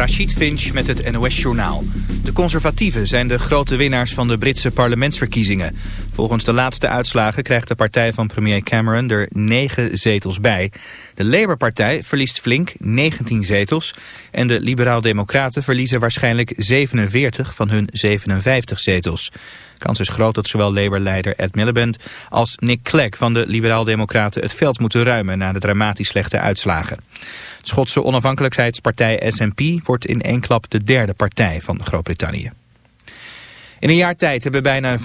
Rachid Finch met het NOS-journaal. De conservatieven zijn de grote winnaars van de Britse parlementsverkiezingen. Volgens de laatste uitslagen krijgt de partij van premier Cameron er 9 zetels bij. De Labour-partij verliest flink 19 zetels. En de Liberaal-Democraten verliezen waarschijnlijk 47 van hun 57 zetels. Kans is groot dat zowel Labour-leider Ed Miliband als Nick Clegg van de Liberaal-Democraten het veld moeten ruimen na de dramatisch slechte uitslagen. De Schotse onafhankelijkheidspartij SNP wordt in één klap de derde partij van Groot-Brittannië. In een jaar tijd hebben bijna 15.000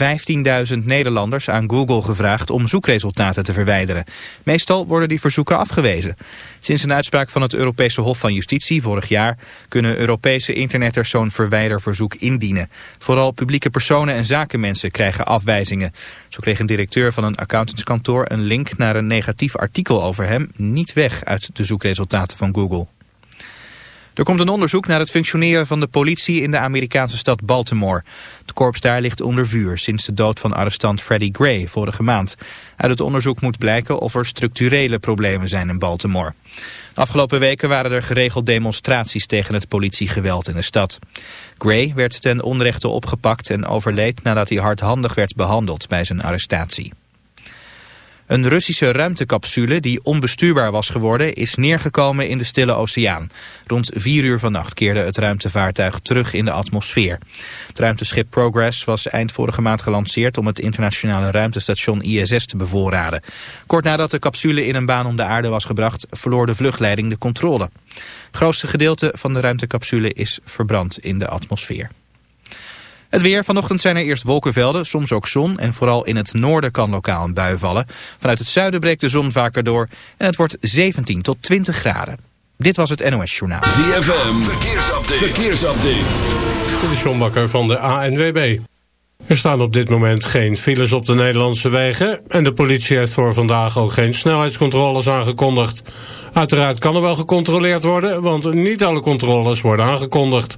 Nederlanders aan Google gevraagd om zoekresultaten te verwijderen. Meestal worden die verzoeken afgewezen. Sinds een uitspraak van het Europese Hof van Justitie vorig jaar kunnen Europese internetters zo'n verwijderverzoek indienen. Vooral publieke personen en zakenmensen krijgen afwijzingen. Zo kreeg een directeur van een accountantskantoor een link naar een negatief artikel over hem niet weg uit de zoekresultaten van Google. Er komt een onderzoek naar het functioneren van de politie in de Amerikaanse stad Baltimore. Het korps daar ligt onder vuur sinds de dood van arrestant Freddie Gray vorige maand. Uit het onderzoek moet blijken of er structurele problemen zijn in Baltimore. De afgelopen weken waren er geregeld demonstraties tegen het politiegeweld in de stad. Gray werd ten onrechte opgepakt en overleed nadat hij hardhandig werd behandeld bij zijn arrestatie. Een Russische ruimtecapsule die onbestuurbaar was geworden is neergekomen in de Stille Oceaan. Rond vier uur vannacht keerde het ruimtevaartuig terug in de atmosfeer. Het ruimteschip Progress was eind vorige maand gelanceerd om het internationale ruimtestation ISS te bevoorraden. Kort nadat de capsule in een baan om de aarde was gebracht verloor de vluchtleiding de controle. Het grootste gedeelte van de ruimtecapsule is verbrand in de atmosfeer. Het weer. Vanochtend zijn er eerst wolkenvelden, soms ook zon. En vooral in het noorden kan lokaal een bui vallen. Vanuit het zuiden breekt de zon vaker door. En het wordt 17 tot 20 graden. Dit was het NOS Journaal. ZFM. Verkeersupdate. Verkeersupdate. Dit is John Bakker van de ANWB. Er staan op dit moment geen files op de Nederlandse wegen... en de politie heeft voor vandaag ook geen snelheidscontroles aangekondigd. Uiteraard kan er wel gecontroleerd worden... want niet alle controles worden aangekondigd.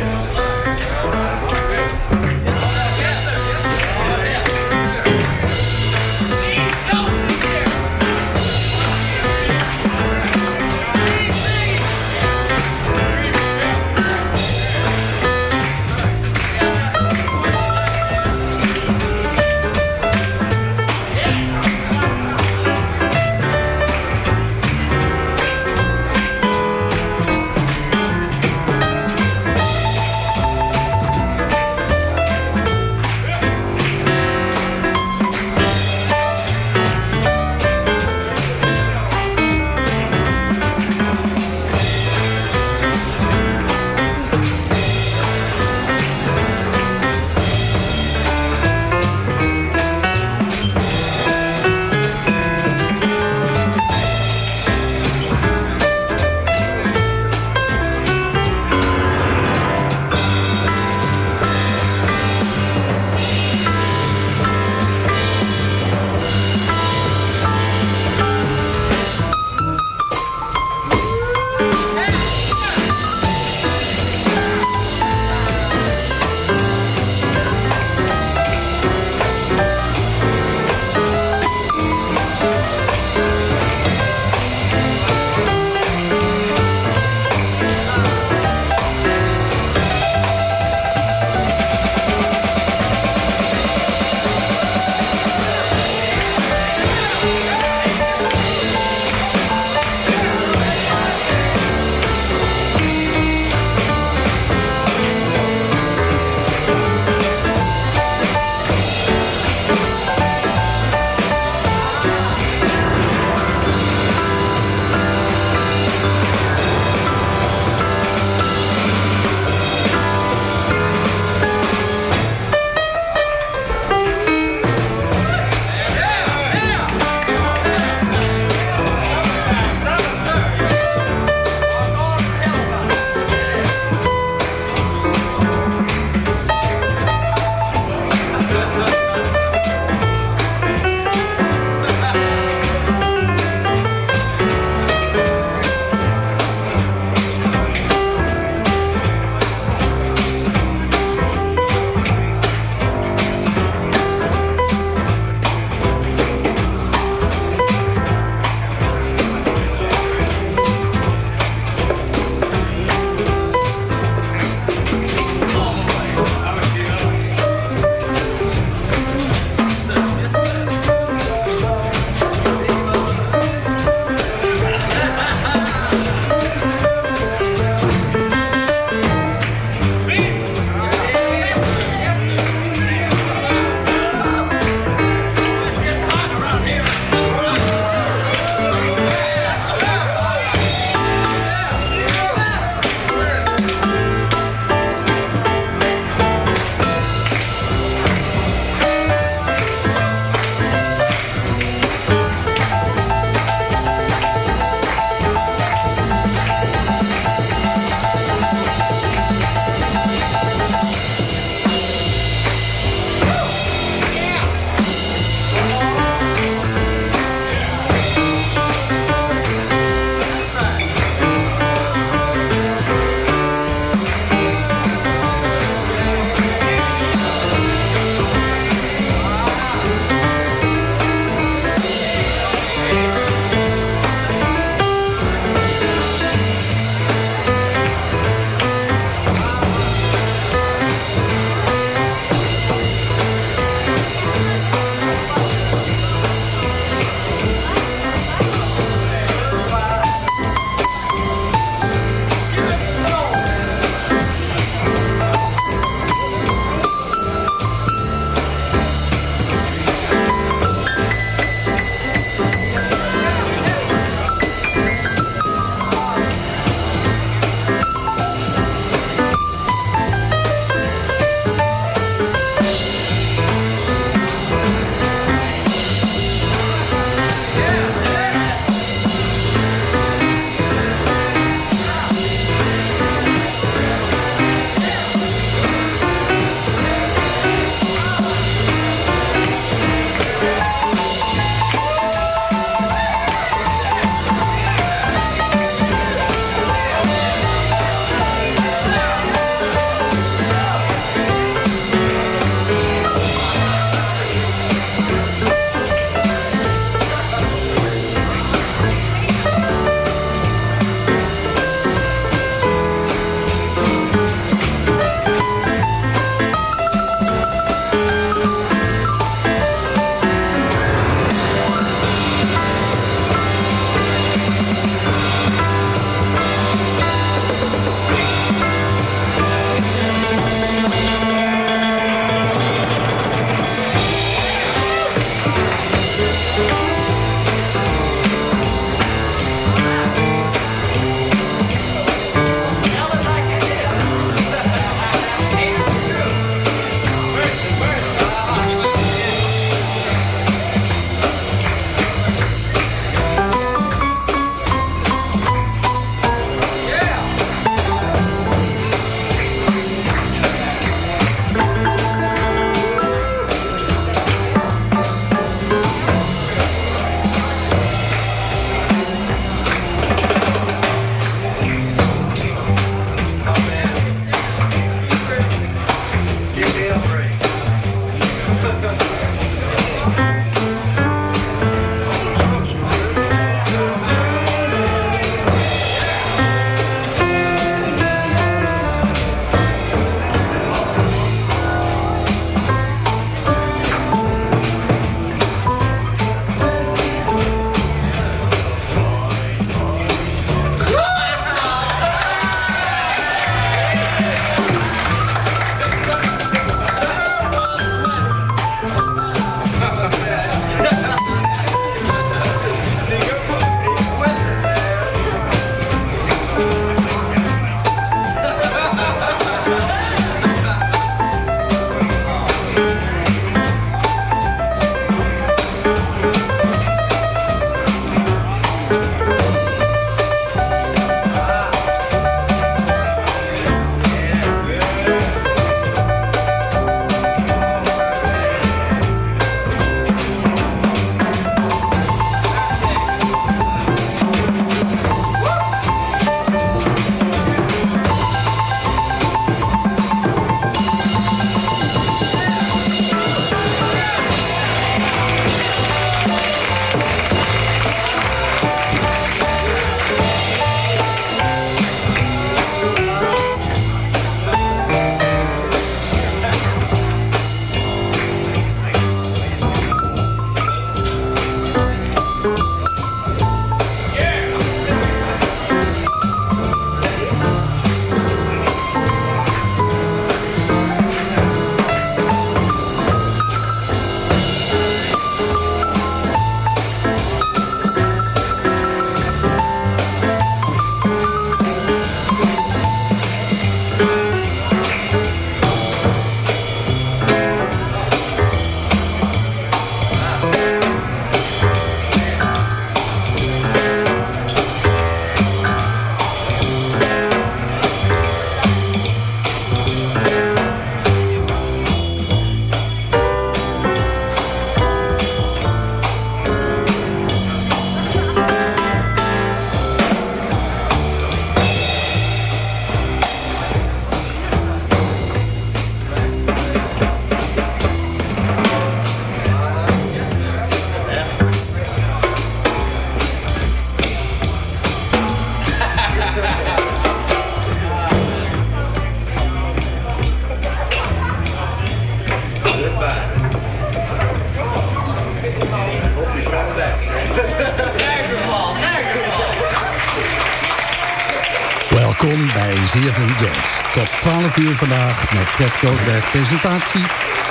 Welkom bij ZFM Jazz. Tot 12 uur vandaag met Fred Koosberg presentatie...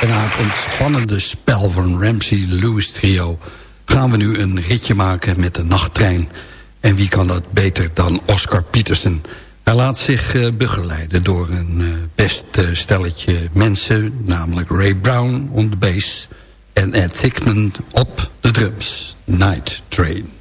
en na het ontspannende spel van Ramsey Lewis Trio... gaan we nu een ritje maken met de nachttrein. En wie kan dat beter dan Oscar Peterson... Hij laat zich uh, begeleiden door een uh, best uh, stelletje mensen... namelijk Ray Brown on the bass en Ed Thickman op de drums. Night Train.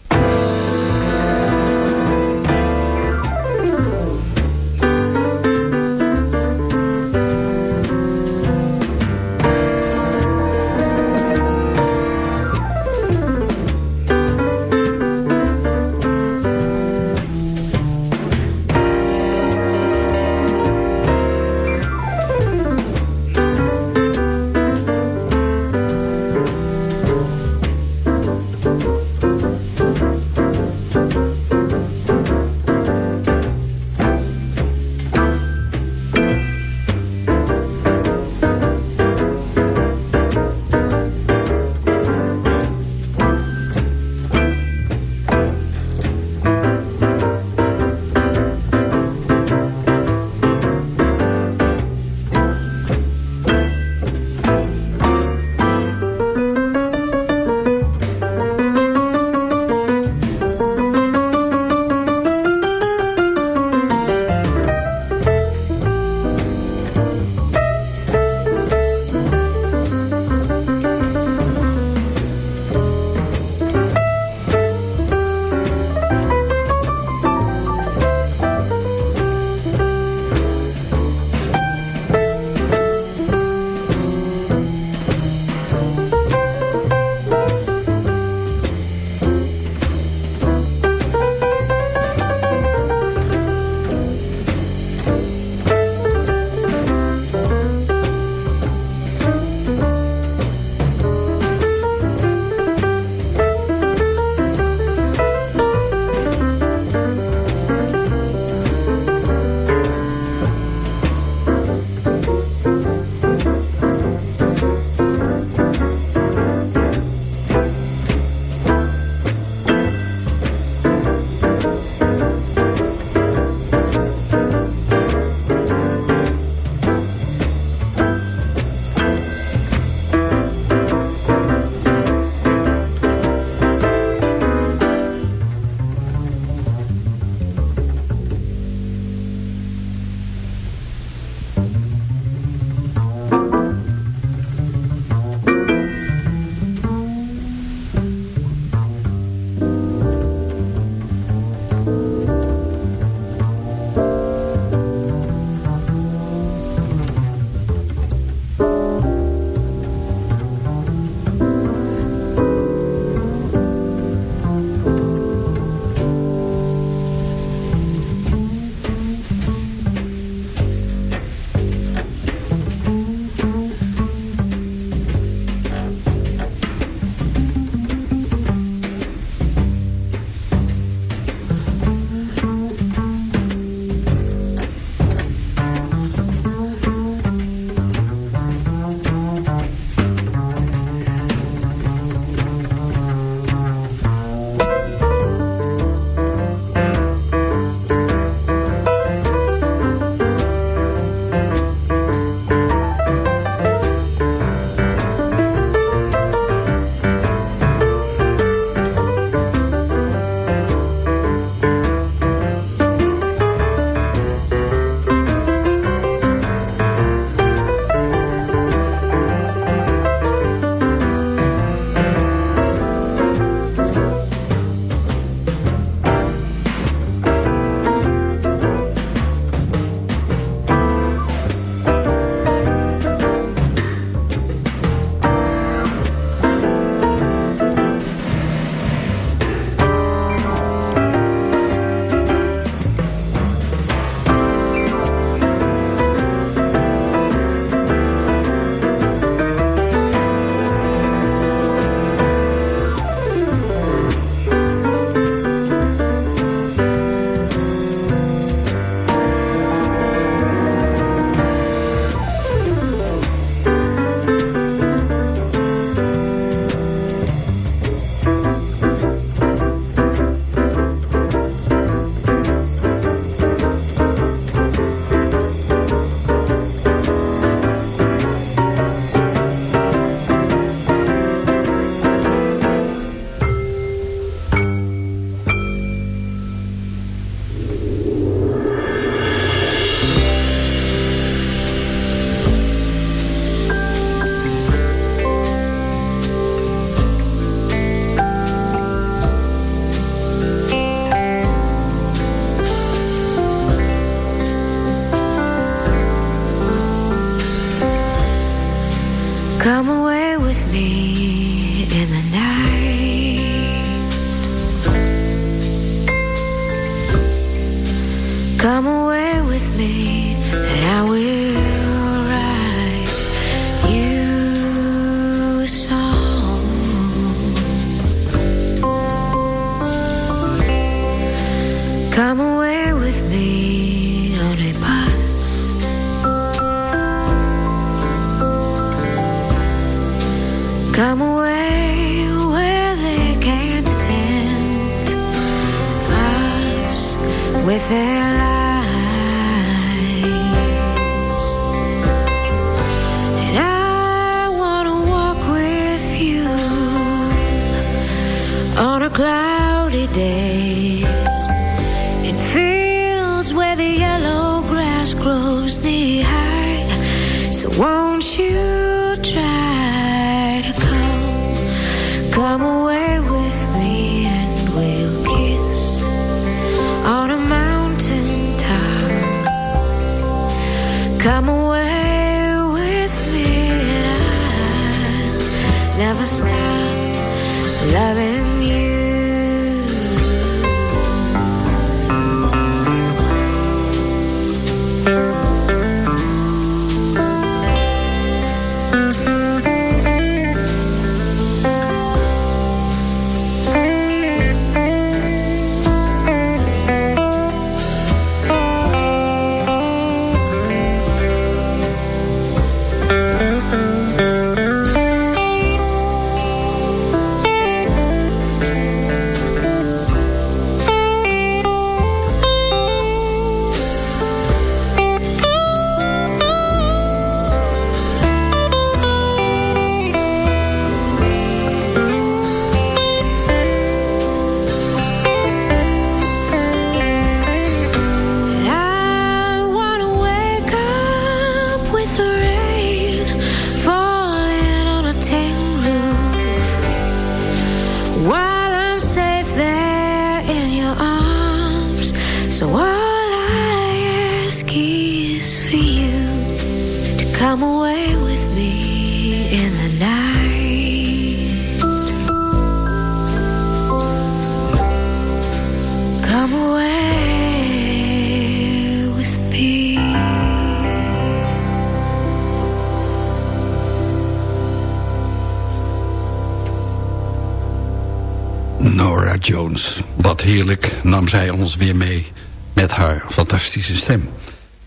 Nam zij ons weer mee met haar fantastische stem.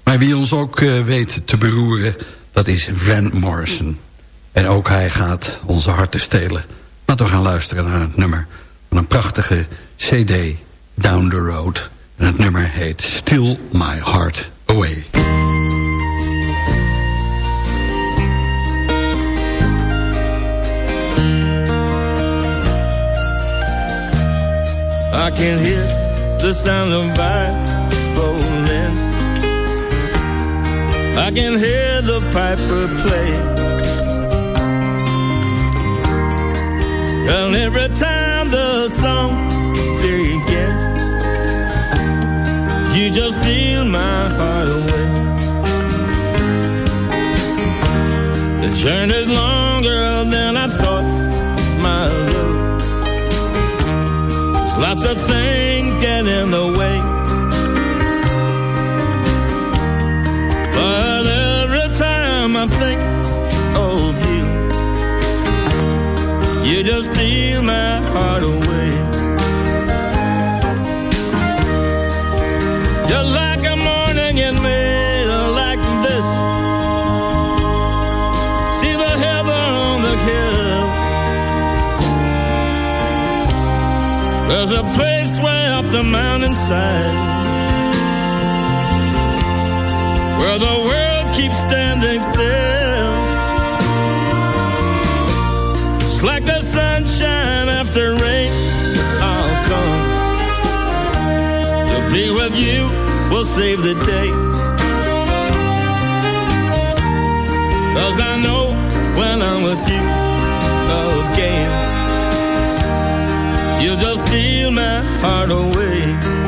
Maar wie ons ook eh, weet te beroeren, dat is Van Morrison. En ook hij gaat onze harten stelen. Laten we gaan luisteren naar het nummer van een prachtige cd, Down the Road. En het nummer heet Still My Heart Away. I can hear the sound of violins. I can hear the piper play. And every time the song begins, you just steal my heart away. The journey's longer than I thought, my love. There's Lots of things There's a place way up the mountainside where the world keeps standing still. It's like be you. We'll save the day. Cause I know when I'm with you again. You just steal my heart away.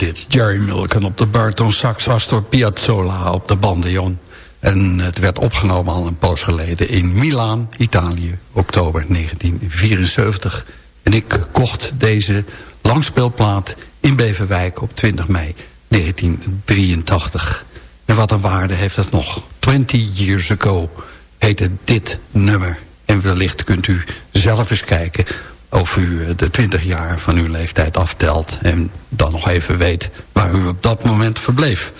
Dit. Jerry Mulligan op de Barton sax, Astor Piazzolla op de bandeon. En het werd opgenomen al een poos geleden in Milaan, Italië, oktober 1974. En ik kocht deze langspeelplaat in Beverwijk op 20 mei 1983. En wat een waarde heeft het nog. 20 years ago heette dit nummer. En wellicht kunt u zelf eens kijken of u de 20 jaar van uw leeftijd aftelt... en dan nog even weet waar u op dat moment verbleef.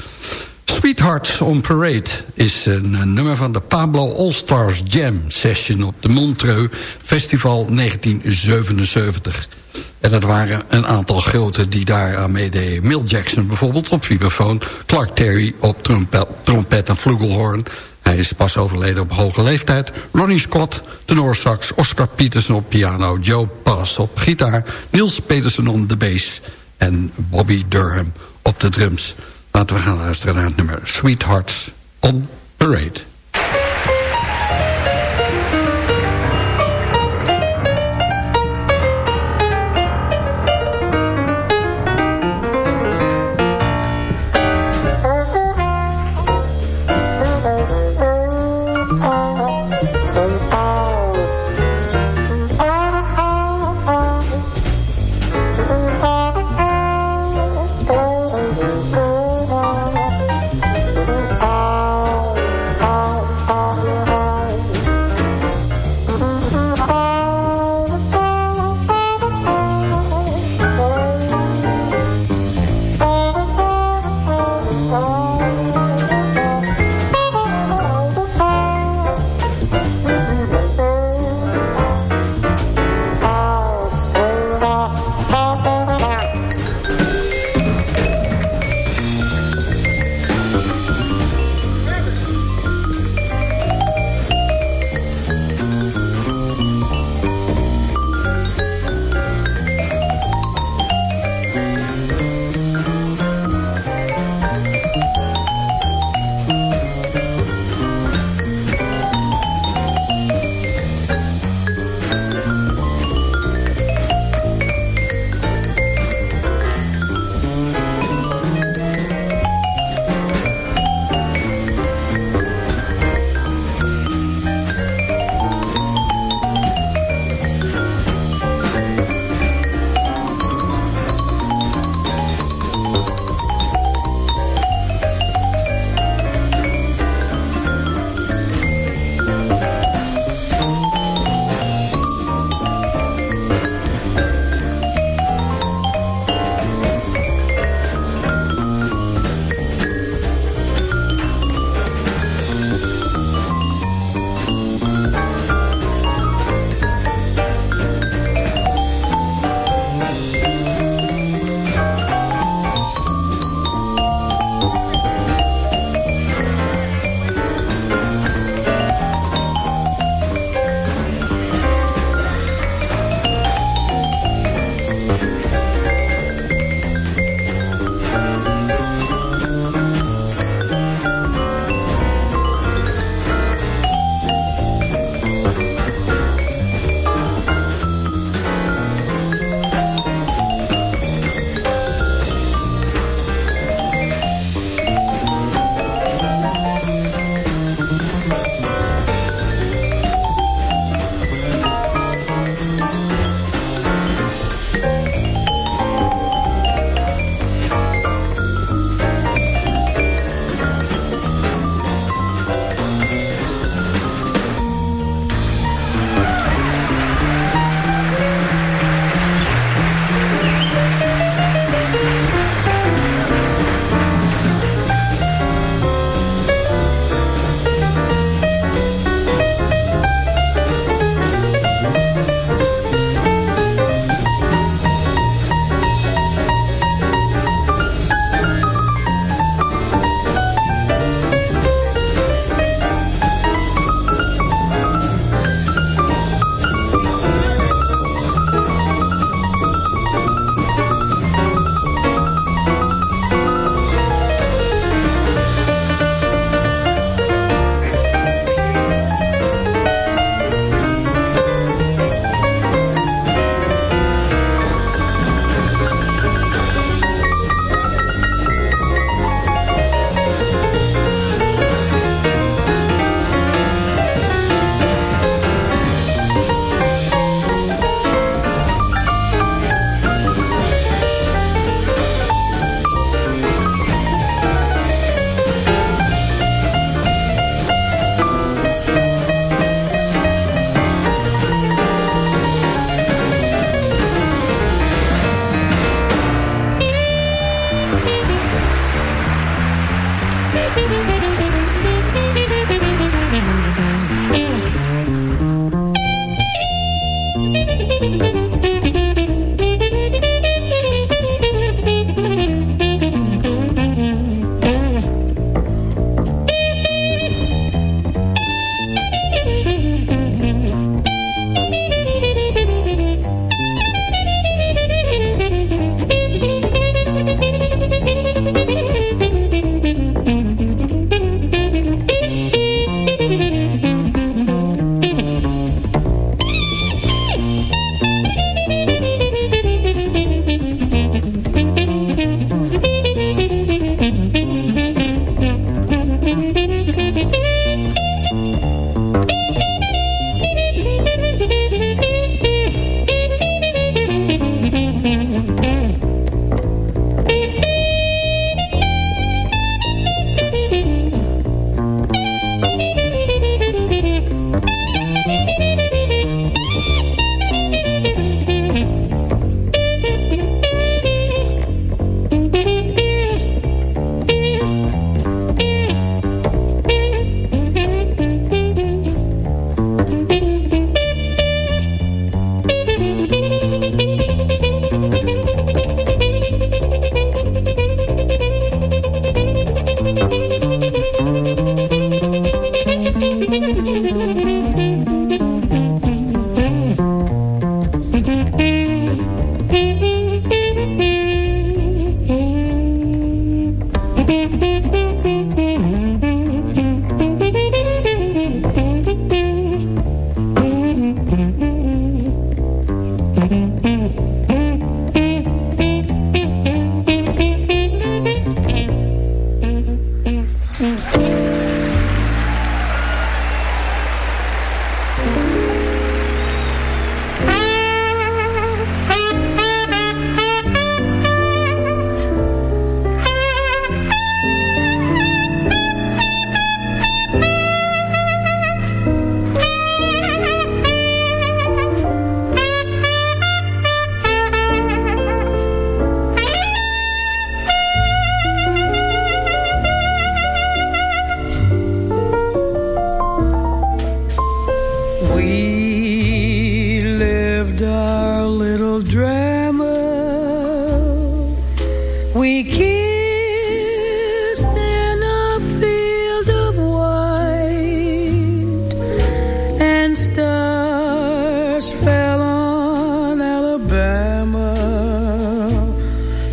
Sweethearts on Parade is een, nummer van de Pablo All-Stars Jam Session... op de Montreux Festival 1977. En dat waren een aantal grote die daar aan meededen. Mill Jackson bijvoorbeeld op vibrafoon... Clark Terry op trompet, trompet en flugelhorn... Hij is pas overleden op hoge leeftijd. Ronnie Scott, tenorsax, Oscar Peterson op piano... Joe Pass op gitaar, Niels Peterson op de bass... en Bobby Durham op de drums. Laten we gaan luisteren naar het nummer Sweethearts on Parade.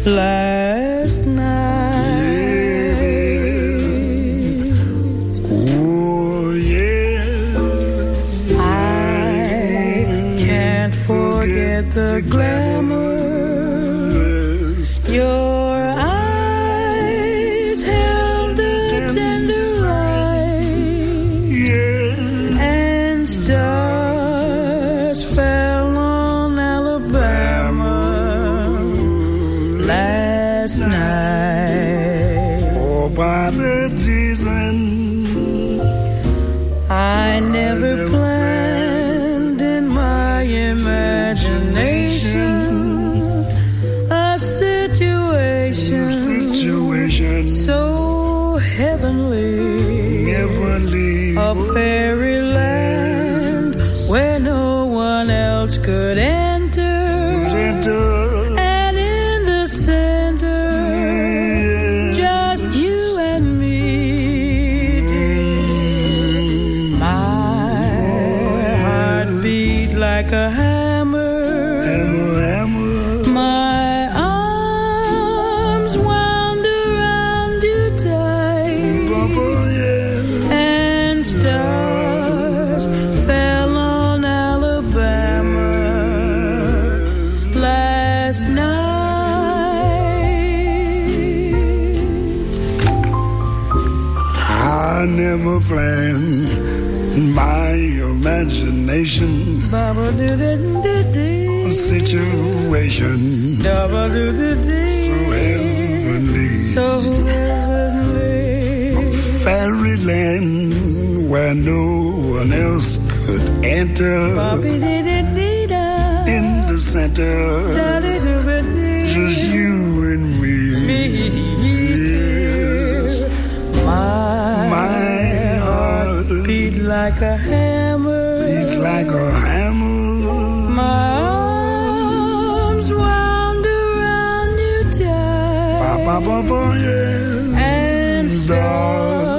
Like Situation so heavenly, so heavenly. Fairyland where no one else could enter. In the center, just you and me. My, My heart beat like a hammer. Like a hammer. My arms wound around you tight. Ba, ba, ba, ba, yeah. And stars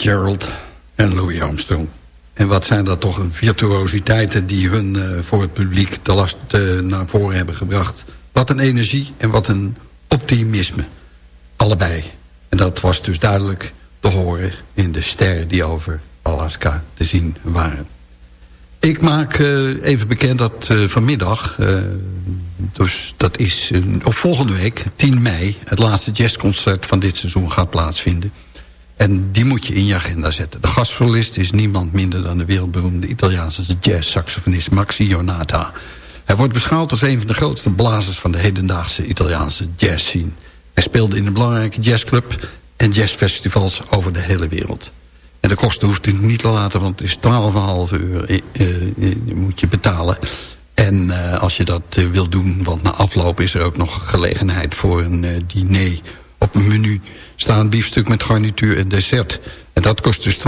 Fitzgerald en Louis Armstrong. En wat zijn dat toch een virtuositeiten die hun eh, voor het publiek de last eh, naar voren hebben gebracht. Wat een energie en wat een optimisme. Allebei. En dat was dus duidelijk te horen in de sterren die over Alaska te zien waren. Ik maak eh, even bekend dat vanmiddag, eh, dus dat is uh, volgende week, 10 mei... het laatste jazzconcert van dit seizoen gaat plaatsvinden. En die moet je in je agenda zetten. De gastsolist is niemand minder dan de wereldberoemde Italiaanse jazz-saxofonist Maxi Jonata. Hij wordt beschouwd als een van de grootste blazers van de hedendaagse Italiaanse jazzscene. Hij speelde in een belangrijke jazzclub en jazzfestivals over de hele wereld. En de kosten hoeft u niet te laten, want het is 12,5 uur eh, eh, moet je betalen. En uh, als je dat uh, wil doen, want na afloop is er ook nog gelegenheid voor een uh, diner. Op een menu staan biefstuk met garnituur en dessert. En dat kost dus 12,5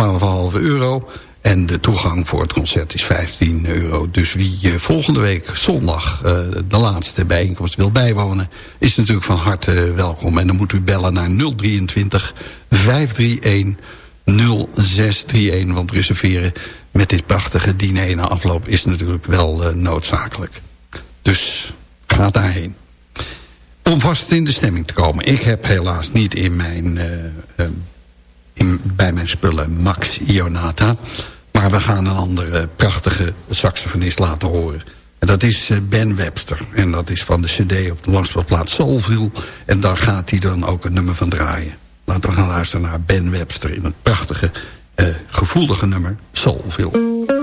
euro. En de toegang voor het concert is 15 euro. Dus wie volgende week zondag de laatste bijeenkomst wil bijwonen... is natuurlijk van harte welkom. En dan moet u bellen naar 023 531 0631. Want reserveren met dit prachtige diner na afloop is natuurlijk wel noodzakelijk. Dus ga daarheen. Om vast in de stemming te komen. Ik heb helaas niet in mijn, uh, uh, in, bij mijn spullen Max Ionata. Maar we gaan een andere prachtige saxofonist laten horen. En dat is Ben Webster. En dat is van de cd op de langspelplaat Soulville. En daar gaat hij dan ook een nummer van draaien. Laten we gaan luisteren naar Ben Webster in het prachtige, uh, gevoelige nummer Soulville.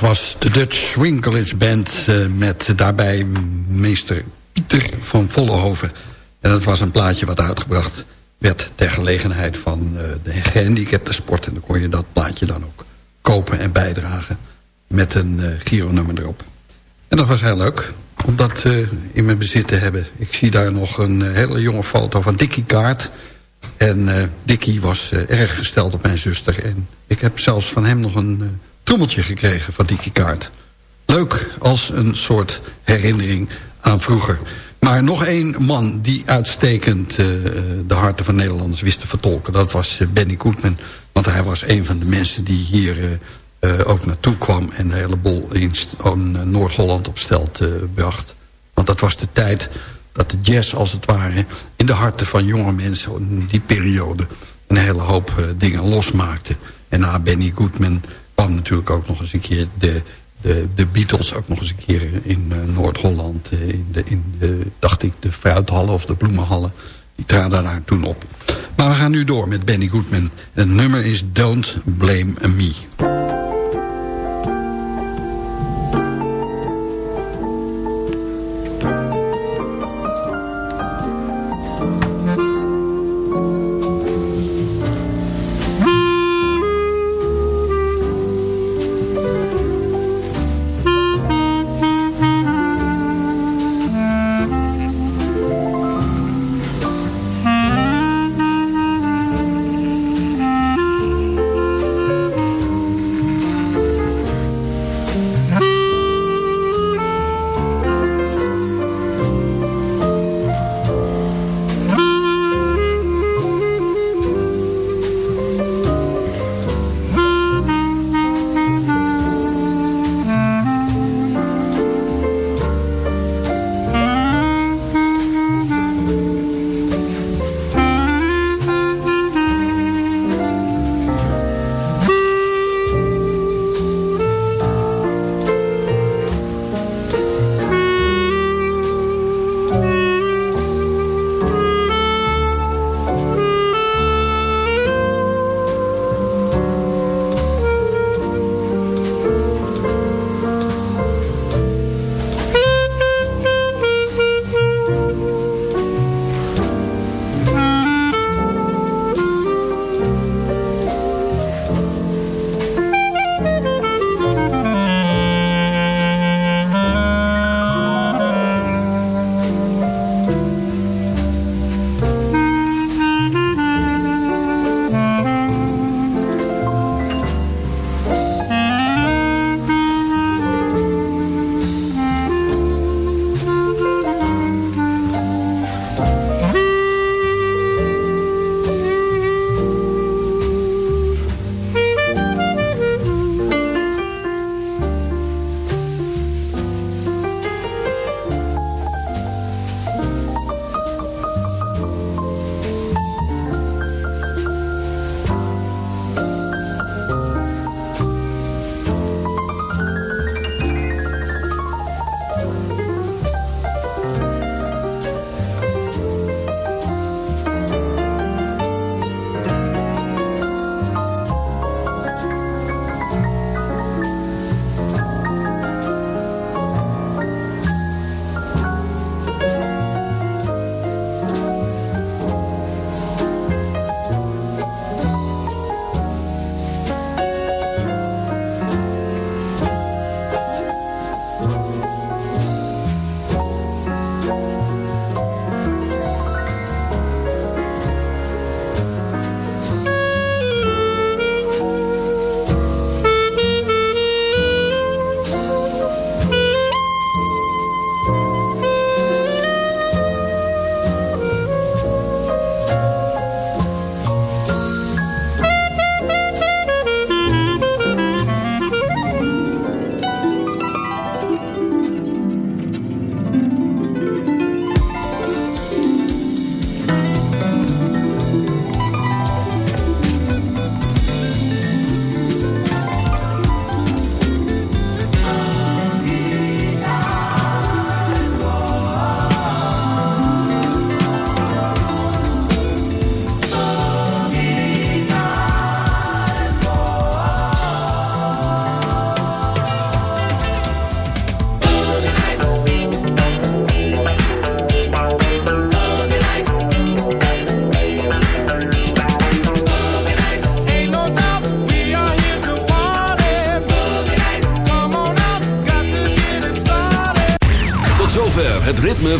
Dat was de Dutch Swing Band uh, met daarbij meester Pieter van Vollenhoven. En dat was een plaatje wat uitgebracht werd ter gelegenheid van uh, de gehandicapte sport. En dan kon je dat plaatje dan ook kopen en bijdragen met een uh, Giro-nummer erop. En dat was heel leuk om dat in mijn bezit te hebben. Ik zie daar nog een hele jonge foto van Dickie Kaart... En Dickie was erg gesteld op mijn zuster. En ik heb zelfs van hem nog een trommeltje gekregen van Dickie Kaart. Leuk als een soort herinnering aan vroeger. Maar nog één man die uitstekend de harten van Nederlanders wist te vertolken. Dat was Benny Goodman. Want hij was een van de mensen die hier ook naartoe kwam... en de hele bol in Noord-Holland op stelt bracht. Want dat was de tijd dat de jazz als het ware in de harten van jonge mensen in die periode een hele hoop dingen losmaakte. En na Benny Goodman kwam natuurlijk ook nog eens een keer de, de, de Beatles ook nog eens een keer in uh, Noord-Holland. Uh, in, de, in de, dacht ik, de fruithallen of de bloemenhallen. Die traden daar toen op. Maar we gaan nu door met Benny Goodman. Het nummer is Don't Blame Me.